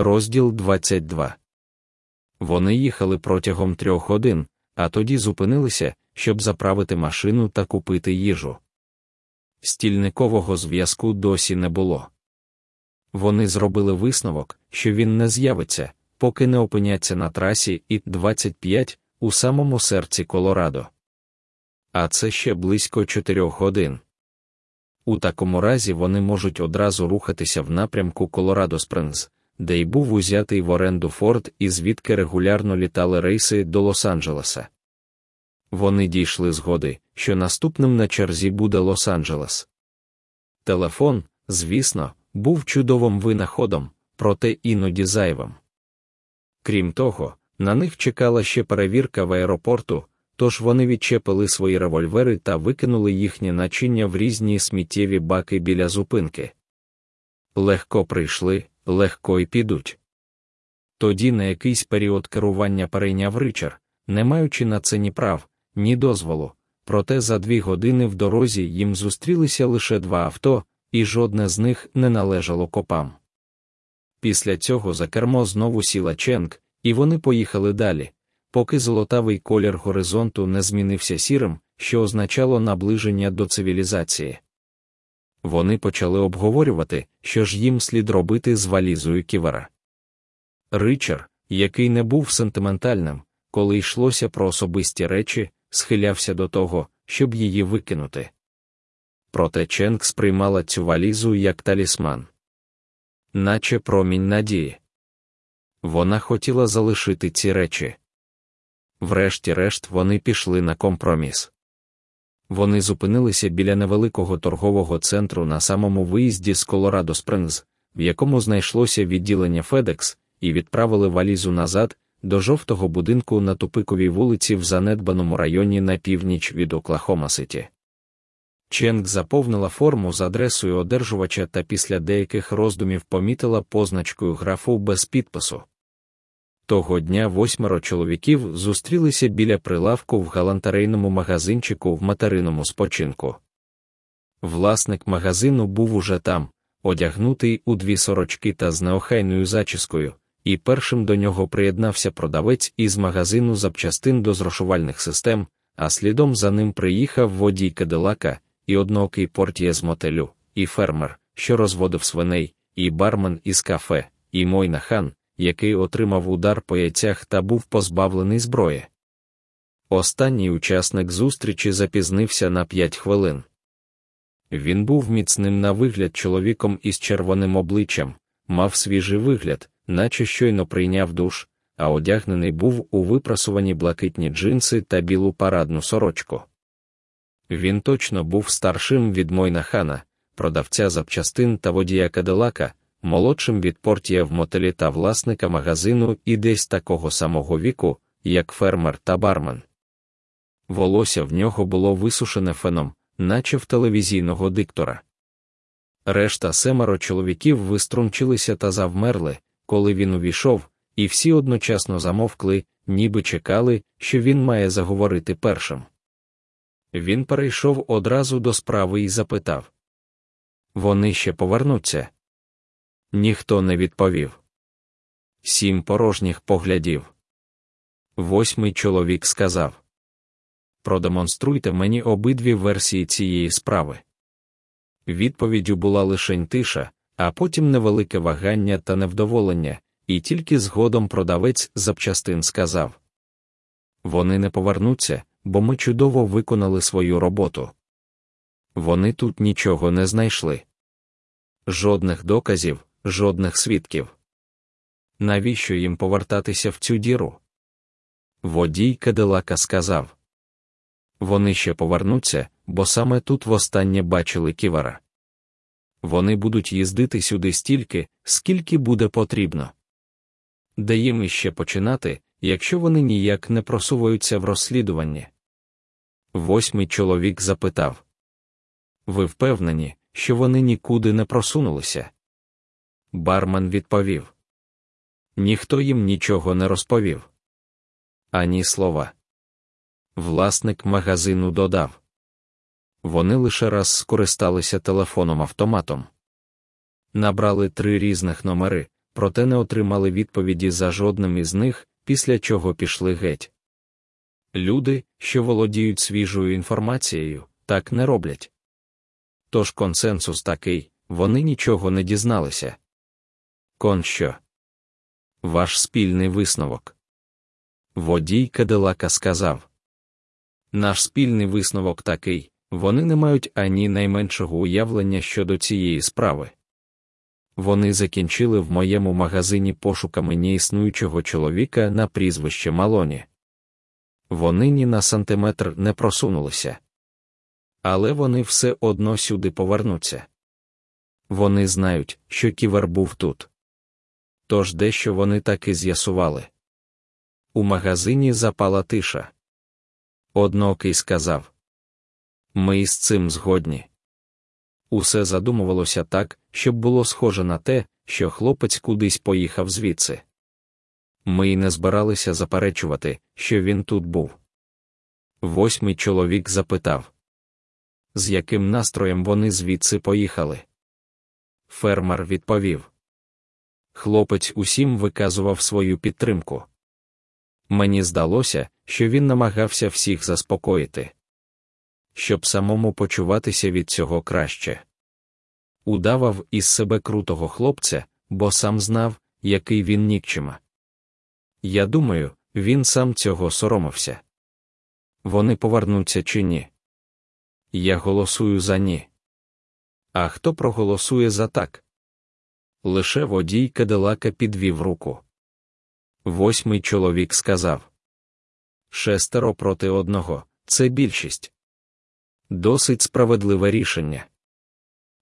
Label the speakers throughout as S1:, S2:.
S1: Розділ 22 Вони їхали протягом трьох годин, а тоді зупинилися, щоб заправити машину та купити їжу. Стільникового зв'язку досі не було. Вони зробили висновок, що він не з'явиться, поки не опиняться на трасі і 25 у самому серці Колорадо. А це ще близько чотирьох годин. У такому разі вони можуть одразу рухатися в напрямку Колорадо Спрингс, де й був узятий в оренду Форд і звідки регулярно літали рейси до Лос-Анджелеса. Вони дійшли згоди, що наступним на черзі буде Лос-Анджелес. Телефон, звісно, був чудовим винаходом, проте іноді зайвим. Крім того, на них чекала ще перевірка в аеропорту, тож вони відчепили свої револьвери та викинули їхнє начиння в різні сміттєві баки біля зупинки. Легко прийшли, легко й підуть. Тоді на якийсь період керування перейняв Ричар, не маючи на це ні прав, ні дозволу, проте за дві години в дорозі їм зустрілися лише два авто, і жодне з них не належало копам. Після цього за кермо знову сіла Ченк, і вони поїхали далі, поки золотавий колір горизонту не змінився сірим, що означало наближення до цивілізації. Вони почали обговорювати, що ж їм слід робити з валізою ківера. Ричар, який не був сентиментальним, коли йшлося про особисті речі, схилявся до того, щоб її викинути. Проте Ченк сприймала цю валізу як талісман, наче промінь надії. Вона хотіла залишити ці речі. Врешті-решт вони пішли на компроміс. Вони зупинилися біля невеликого торгового центру на самому виїзді з Колорадо Спрингс, в якому знайшлося відділення FedEx, і відправили валізу назад до жовтого будинку на тупиковій вулиці в занедбаному районі на північ від Оклахома Ситі. Ченк заповнила форму з адресою одержувача та після деяких роздумів помітила позначкою графу без підпису. Того дня восьмеро чоловіків зустрілися біля прилавку в галантерейному магазинчику в материному спочинку. Власник магазину був уже там, одягнутий у дві сорочки та з неохайною зачіскою, і першим до нього приєднався продавець із магазину запчастин до зрошувальних систем, а слідом за ним приїхав водій Кадилака, і одноокий портє з мотелю, і фермер, що розводив свиней, і бармен із кафе, і Мойна хан, який отримав удар по яйцях та був позбавлений зброї. Останній учасник зустрічі запізнився на п'ять хвилин. Він був міцним на вигляд чоловіком із червоним обличчям, мав свіжий вигляд, наче щойно прийняв душ, а одягнений був у випрасувані блакитні джинси та білу парадну сорочку. Він точно був старшим від Мойна хана, продавця запчастин та водія Кадилака, молодшим від портія в мотелі та власника магазину і десь такого самого віку, як фермер та бармен. Волосся в нього було висушене феном, наче в телевізійного диктора. Решта семеро чоловіків виструнчилися та завмерли, коли він увійшов, і всі одночасно замовкли, ніби чекали, що він має заговорити першим. Він перейшов одразу до справи і запитав Вони ще повернуться. Ніхто не відповів. Сім порожніх поглядів. Восьмий чоловік сказав Продемонструйте мені обидві версії цієї справи. Відповіддю була лишень тиша, а потім невелике вагання та невдоволення, і тільки згодом продавець запчастин сказав Вони не повернуться, бо ми чудово виконали свою роботу. Вони тут нічого не знайшли. Жодних доказів, жодних свідків. Навіщо їм повертатися в цю діру? Водій Кадилака сказав Вони ще повернуться, бо саме тут востаннє бачили ківара. Вони будуть їздити сюди стільки, скільки буде потрібно. Де їм іще починати, якщо вони ніяк не просуваються в розслідуванні? Восьмий чоловік запитав Ви впевнені, що вони нікуди не просунулися? Бармен відповів Ніхто їм нічого не розповів. Ані слова. Власник магазину додав Вони лише раз скористалися телефоном автоматом. Набрали три різних номери, проте не отримали відповіді за жодним із них, після чого пішли геть. Люди, що володіють свіжою інформацією, так не роблять. Тож консенсус такий вони нічого не дізналися. Кон? Ваш спільний висновок. Водій Кадилака сказав Наш спільний висновок такий вони не мають ані найменшого уявлення щодо цієї справи. Вони закінчили в моєму магазині пошуками неіснуючого чоловіка на прізвище Малоні. Вони ні на сантиметр не просунулися. Але вони все одно сюди повернуться. Вони знають, що ківер був тут. Тож дещо вони таки з'ясували. У магазині запала тиша. Однокий сказав Ми із цим згодні. Усе задумувалося так, щоб було схоже на те, що хлопець кудись поїхав звідси. Ми й не збиралися заперечувати, що він тут був. Восьмий чоловік запитав, з яким настроєм вони звідси поїхали. Фермер відповів. Хлопець усім виказував свою підтримку. Мені здалося, що він намагався всіх заспокоїти, щоб самому почуватися від цього краще. Удавав із себе крутого хлопця, бо сам знав, який він нікчима. Я думаю, він сам цього соромився. Вони повернуться чи ні? Я голосую за ні. А хто проголосує за так? Лише водій Кадилака підвів руку. Восьмий чоловік сказав Шестеро проти одного це більшість. Досить справедливе рішення.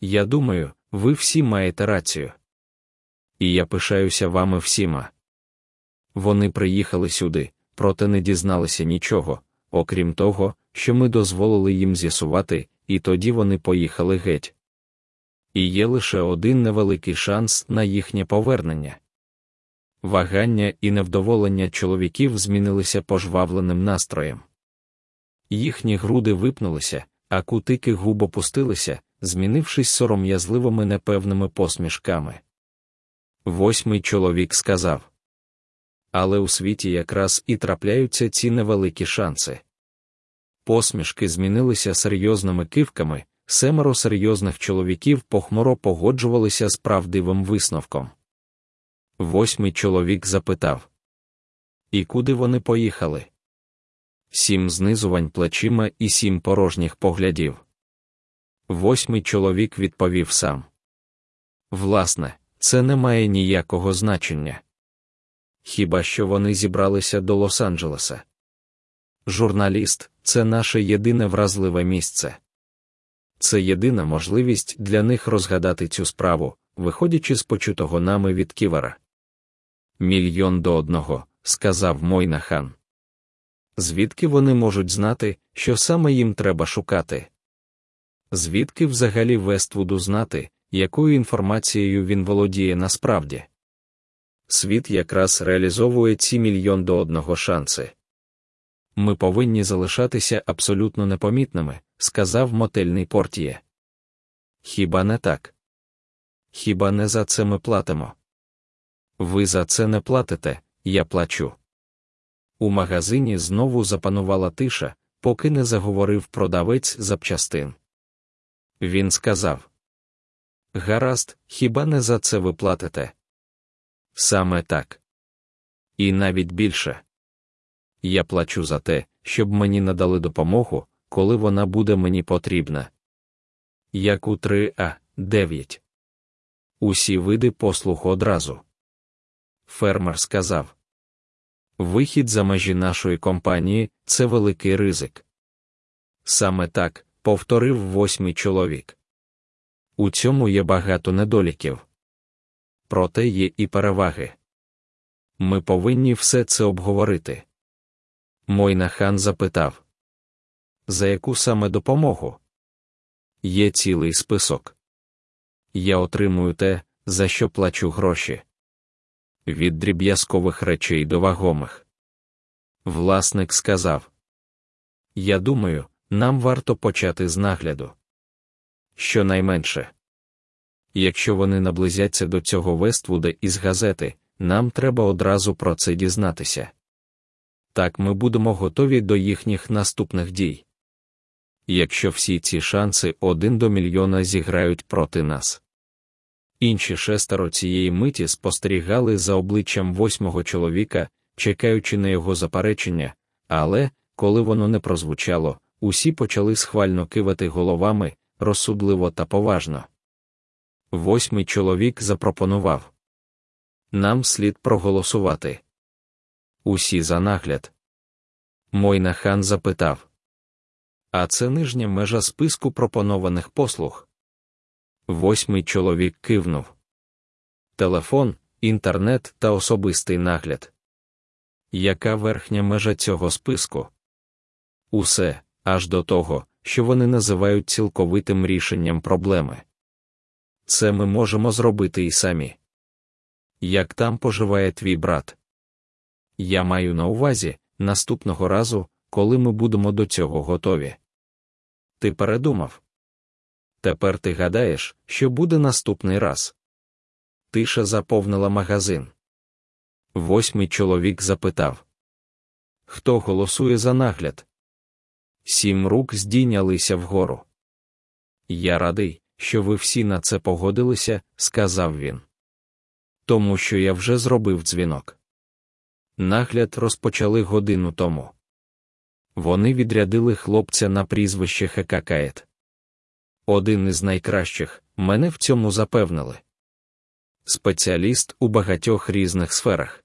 S1: Я думаю, ви всі маєте рацію. І я пишаюся вами всіма. Вони приїхали сюди, проте не дізналися нічого, окрім того, що ми дозволили їм з'ясувати, і тоді вони поїхали геть. І є лише один невеликий шанс на їхнє повернення. Вагання і невдоволення чоловіків змінилися пожвавленим настроєм. Їхні груди випнулися, а кутики губ опустилися, змінившись сором'язливими непевними посмішками. Восьмий чоловік сказав Але у світі якраз і трапляються ці невеликі шанси. Посмішки змінилися серйозними кивками, семеро серйозних чоловіків похмуро погоджувалися з правдивим висновком. Восьмий чоловік запитав І куди вони поїхали? Сім знизувань плечима і сім порожніх поглядів. Восьмий чоловік відповів сам. Власне, це не має ніякого значення. Хіба що вони зібралися до Лос-Анджелеса? Журналіст це наше єдине вразливе місце. Це єдина можливість для них розгадати цю справу, виходячи з почутого нами від ківера. Мільйон до одного, сказав Мойнахан. Звідки вони можуть знати, що саме їм треба шукати? Звідки взагалі Вествуду знати, якою інформацією він володіє насправді? Світ якраз реалізовує ці мільйон до одного шанси. Ми повинні залишатися абсолютно непомітними, сказав мотельний портіє. Хіба не так? Хіба не за це ми платимо? Ви за це не платите, я плачу. У магазині знову запанувала тиша, поки не заговорив продавець запчастин. Він сказав Гаразд, хіба не за це ви платите? Саме так. І навіть більше. Я плачу за те, щоб мені надали допомогу, коли вона буде мені потрібна. Як у 3А 9. Усі види послуг одразу. Фермер сказав Вихід за межі нашої компанії це великий ризик. Саме так повторив восьмий чоловік. У цьому є багато недоліків. Проте є і переваги. Ми повинні все це обговорити. Мойнахан запитав За яку саме допомогу? Є цілий список. Я отримую те, за що плачу гроші. Від дріб'язкових речей до вагомих. Власник сказав Я думаю, нам варто почати з нагляду. Щонайменше. Якщо вони наблизяться до цього Вествуда із газети, нам треба одразу про це дізнатися. Так ми будемо готові до їхніх наступних дій. Якщо всі ці шанси один до мільйона зіграють проти нас. Інші шестеро цієї миті спостерігали за обличчям восьмого чоловіка, чекаючи на його заперечення, але, коли воно не прозвучало, усі почали схвально кивати головами, розсудливо та поважно. Восьмий чоловік запропонував нам слід проголосувати. Усі за нагляд. Мойна хан запитав А це нижня межа списку пропонованих послуг. Восьмий чоловік кивнув. Телефон, інтернет та особистий нагляд. Яка верхня межа цього списку? Усе, аж до того, що вони називають цілковитим рішенням проблеми. Це ми можемо зробити і самі. Як там поживає твій брат? Я маю на увазі наступного разу, коли ми будемо до цього готові. Ти передумав. Тепер ти гадаєш, що буде наступний раз. Тиша заповнила магазин. Восьмий чоловік запитав Хто голосує за нагляд? Сім рук здійнялися вгору. Я радий, що ви всі на це погодилися, сказав він. Тому що я вже зробив дзвінок. Нагляд розпочали годину тому. Вони відрядили хлопця на прізвище Хекакаєт. Один із найкращих, мене в цьому запевнили. Спеціаліст у багатьох різних сферах.